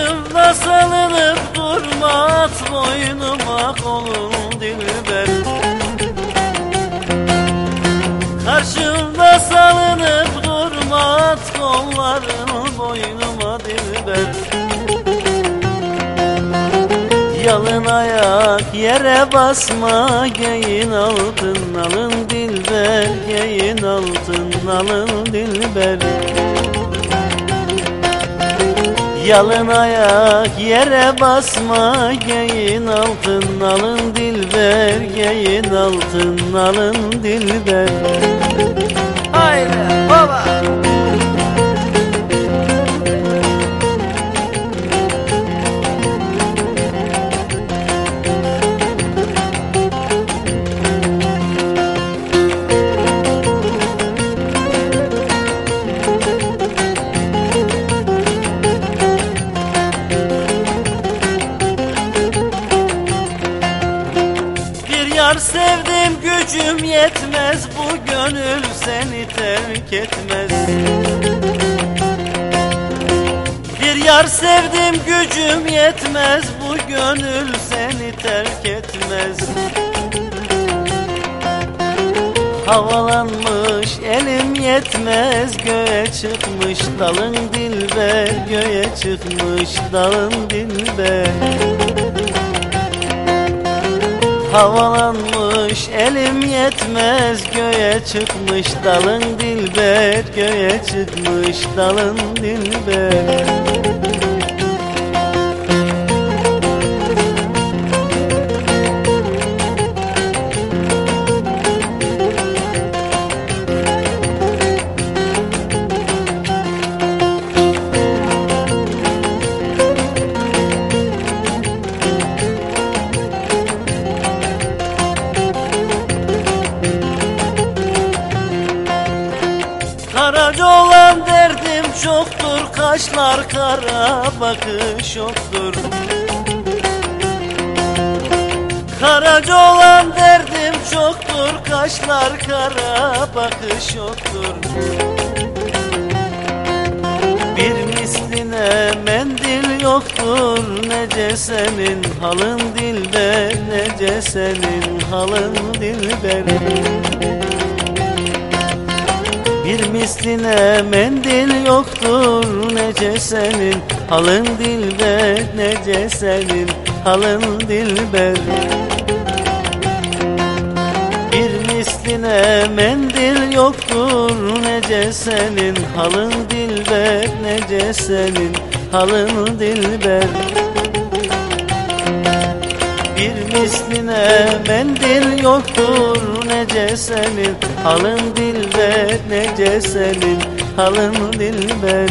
Aşkınla salınıp durma At boynuma kolun dilber. Karşımda salınıp durma At kollarını boynuma dilber. Yalın ayak yere basma Geyin altın alın dilber Geyin altın alın dilber. Yalın ayak yere basma Geyin altın alın dilber Geyin altın alın dilber yar sevdim gücüm yetmez Bu gönül seni terk etmez. Bir yar sevdim gücüm yetmez Bu gönül seni terk etmez. Havalanmış elim yetmez Göğe çıkmış dalın dilber Göğe çıkmış dalın dilber Havalanmış elim yetmez Göğe çıkmış dalın dilber Göğe çıkmış dalın dilber çoktur Kaşlar kara bakış yoktur. Karaca olan derdim çoktur Kaşlar kara bakış yoktur. Bir misline mendil yoktur Nece senin halın dilber Nece senin halın dilber misline mendil yoktur nece senin halın dilber nece senin halın dilber Bir misline mendil yoktur nece senin halın dilber nece senin halın dilber misline mendil yoktur nece senin Halın dilber nece senin halın dilber